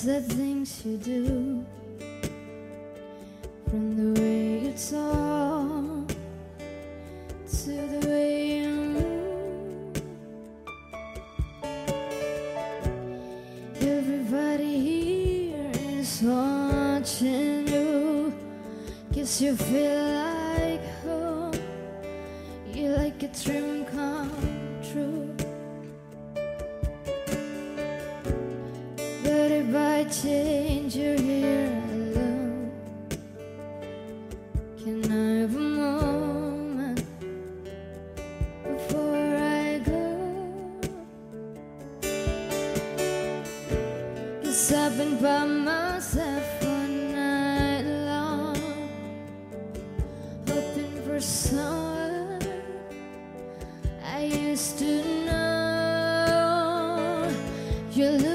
The things you do From the way you talk To the way you move. Everybody here is watching you. Guess you feel like home. You're like a dream come true. change your hair alone? Can I have a moment before I go? Cause I've been by myself all night long Hoping for someone I used to know You're.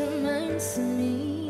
reminds me.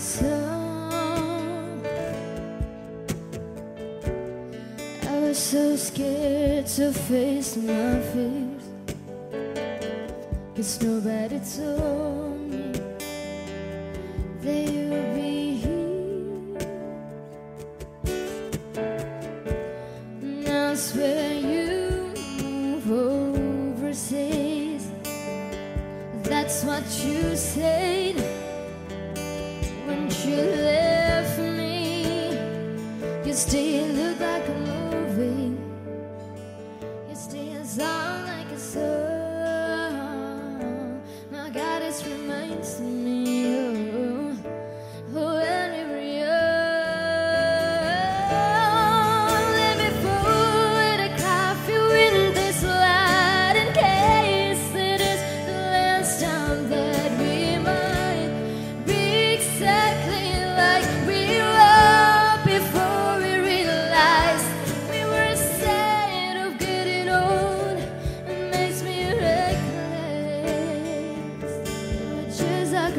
song. I was so scared to face my fears. It's nobody told me that you'd be here. I swear you move overseas. That's what you said she left me. You stayed.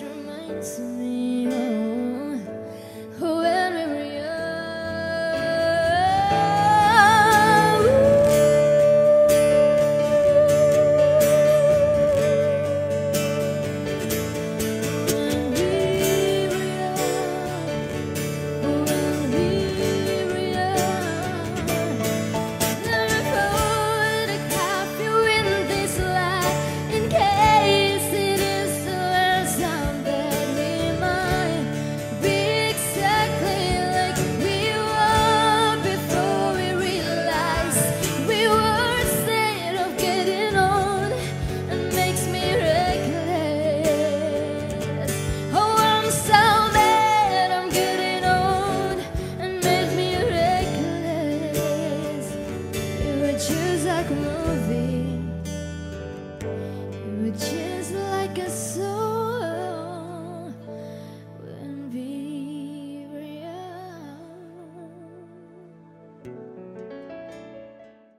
reminds me